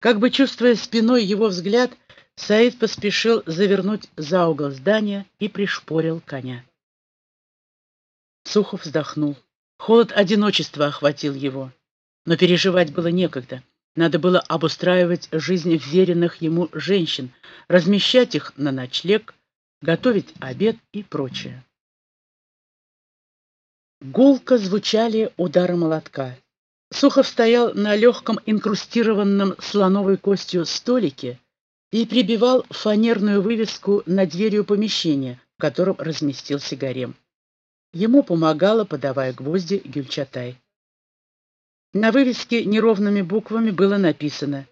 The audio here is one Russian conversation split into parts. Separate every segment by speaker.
Speaker 1: Как бы чувствуя спиной его взгляд, Саид поспешил завернуть за угол здания и пришпорил коня. Сухов вздохнул. Холод одиночества охватил его. Но переживать было некогда. Надо было обустраивать жизнь веренных ему женщин, размещать их на ночлег, готовить обед и прочее. Гулко звучали удары молотка. Сухов стоял на легком инкрустированном слоновой костью столике и прибивал фанерную вывеску на дверью помещения, в котором разместился гарем. Ему помогала, подавая гвозди, Гюльчатай. На вывеске неровными буквами было написано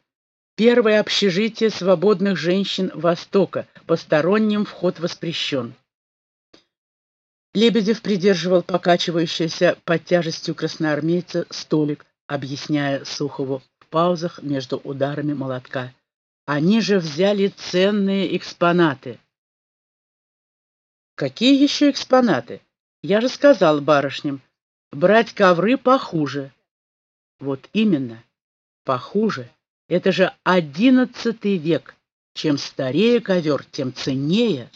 Speaker 1: «Первое общежитие свободных женщин Востока. Посторонним вход воспрещен». Лебедев придерживал покачивающийся под тяжестью красноармейца столик, объясняя Сухову в паузах между ударами молотка. Они же взяли ценные экспонаты. Какие еще экспонаты? Я же сказал барышням, брать ковры похуже. Вот именно, похуже. Это же одиннадцатый век. Чем старее ковер, тем ценнее.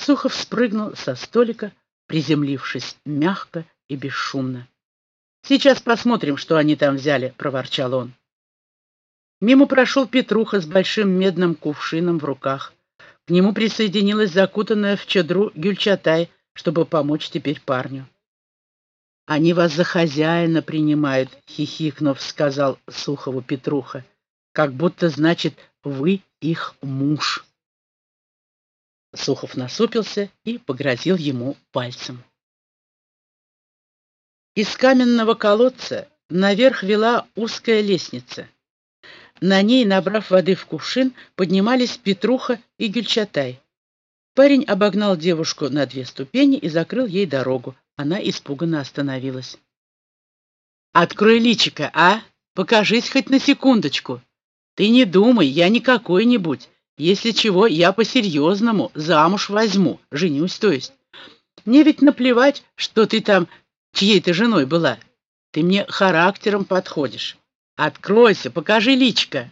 Speaker 1: Сухов спрыгнул со столика, приземлившись мягко и бесшумно. «Сейчас посмотрим, что они там взяли», — проворчал он. Мимо прошел Петруха с большим медным кувшином в руках. К нему присоединилась закутанная в чадру Гюльчатай, чтобы помочь теперь парню. «Они вас за хозяина принимают», — хихикнув, сказал Сухову Петруха. «Как будто, значит, вы их муж». Сухов насупился и погрозил ему пальцем. Из каменного колодца наверх вела узкая лестница. На ней, набрав воды в кувшин, поднимались Петруха и Гюльчатай. Парень обогнал девушку на две ступени и закрыл ей дорогу. Она испуганно остановилась. «Открой личико, а? Покажись хоть на секундочку. Ты не думай, я не какой-нибудь. Если чего, я по-серьезному замуж возьму, женюсь, то есть. Мне ведь наплевать, что ты там чьей-то женой была. Ты мне характером подходишь. Откройся, покажи личко.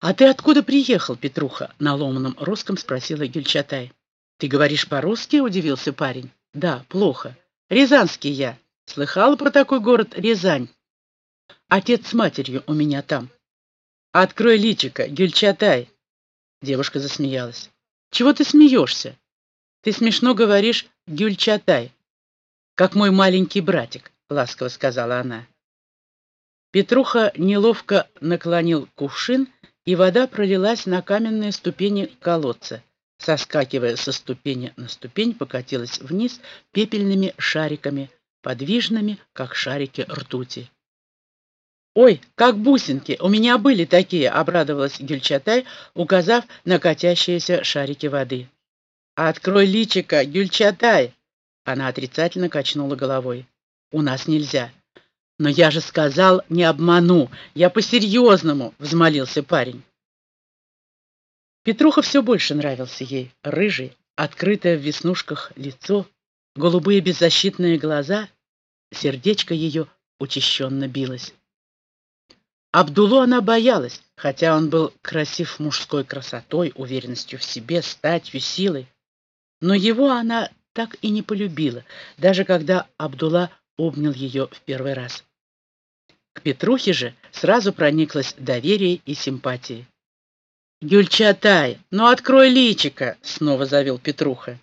Speaker 1: «А ты откуда приехал, Петруха?» — на ломаном русском спросила Гюльчатай. «Ты говоришь по-русски?» — удивился парень. «Да, плохо. Рязанский я. Слыхала про такой город Рязань? Отец с матерью у меня там. «Открой личико, Гюльчатай!» Девушка засмеялась. «Чего ты смеешься? Ты смешно говоришь «Гюльчатай», как мой маленький братик», — ласково сказала она. Петруха неловко наклонил кувшин, и вода пролилась на каменные ступени колодца. Соскакивая со ступени на ступень, покатилась вниз пепельными шариками, подвижными, как шарики ртути. «Ой, как бусинки! У меня были такие!» — обрадовалась Гюльчатай, указав на катящиеся шарики воды. «Открой личико, Гюльчатай!» Она отрицательно качнула головой. «У нас нельзя». «Но я же сказал, не обману! Я по-серьезному!» — взмолился парень. Петруха все больше нравился ей. Рыжий, открытое в веснушках лицо, голубые беззащитные глаза. Сердечко ее учащенно билось. Абдулу она боялась, хотя он был красив мужской красотой, уверенностью в себе, статью, силой. Но его она так и не полюбила, даже когда Абдулла обнял ее в первый раз. К Петрухе же сразу прониклось доверие и симпатия. «Гюльчатай, ну открой личико!» — снова завел Петруха.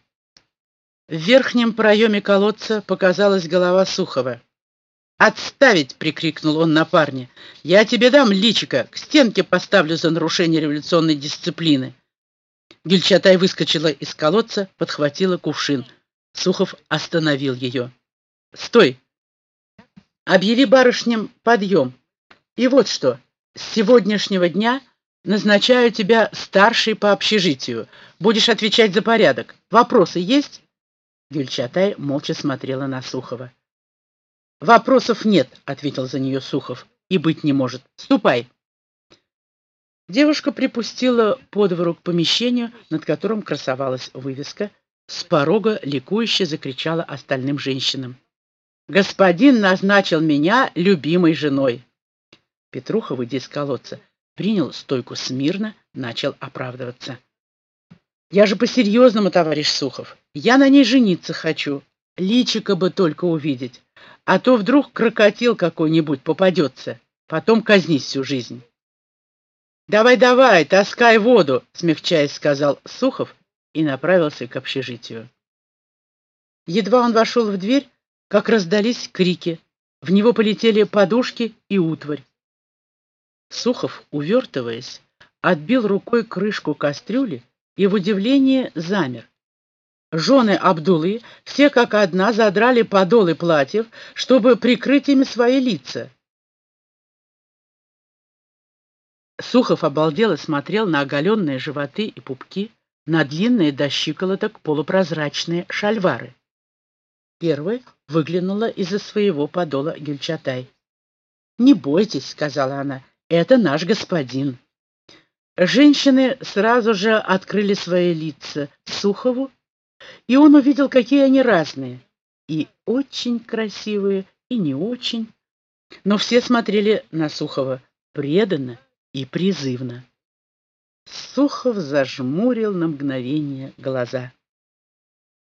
Speaker 1: В верхнем проеме колодца показалась голова Сухова. «Отставить!» — прикрикнул он на парня. «Я тебе дам личика, к стенке поставлю за нарушение революционной дисциплины». Гюльчатай выскочила из колодца, подхватила кувшин. Сухов остановил ее. «Стой! Объяви барышням подъем. И вот что, с сегодняшнего дня назначаю тебя старшей по общежитию. Будешь отвечать за порядок. Вопросы есть?» Гюльчатай молча смотрела на Сухова. «Вопросов нет», — ответил за нее Сухов. «И быть не может. Ступай». Девушка припустила по двору к помещению, над которым красовалась вывеска. С порога ликующе закричала остальным женщинам. «Господин назначил меня любимой женой». Петруха, выйдя из колодца, принял стойку смирно, начал оправдываться. «Я же по-серьезному, товарищ Сухов. Я на ней жениться хочу. Личика бы только увидеть. А то вдруг крокодил какой-нибудь попадется. Потом казнись всю жизнь». «Давай-давай, таскай воду!» — смягчаясь, сказал Сухов и направился к общежитию. Едва он вошел в дверь, как раздались крики. В него полетели подушки и утварь. Сухов, увертываясь, отбил рукой крышку кастрюли и в удивлении замер. Жены Абдулы все как одна задрали подолы платьев, чтобы прикрыть ими свои лица. Сухов обалдело смотрел на оголенные животы и пупки, на длинные до щиколоток полупрозрачные шальвары. Первой выглянула из-за своего подола Гюльчатай. «Не бойтесь», — сказала она, — «это наш господин». Женщины сразу же открыли свои лица Сухову, и он увидел, какие они разные, и очень красивые, и не очень. Но все смотрели на Сухова преданно и призывно. Сухов зажмурил на мгновение глаза.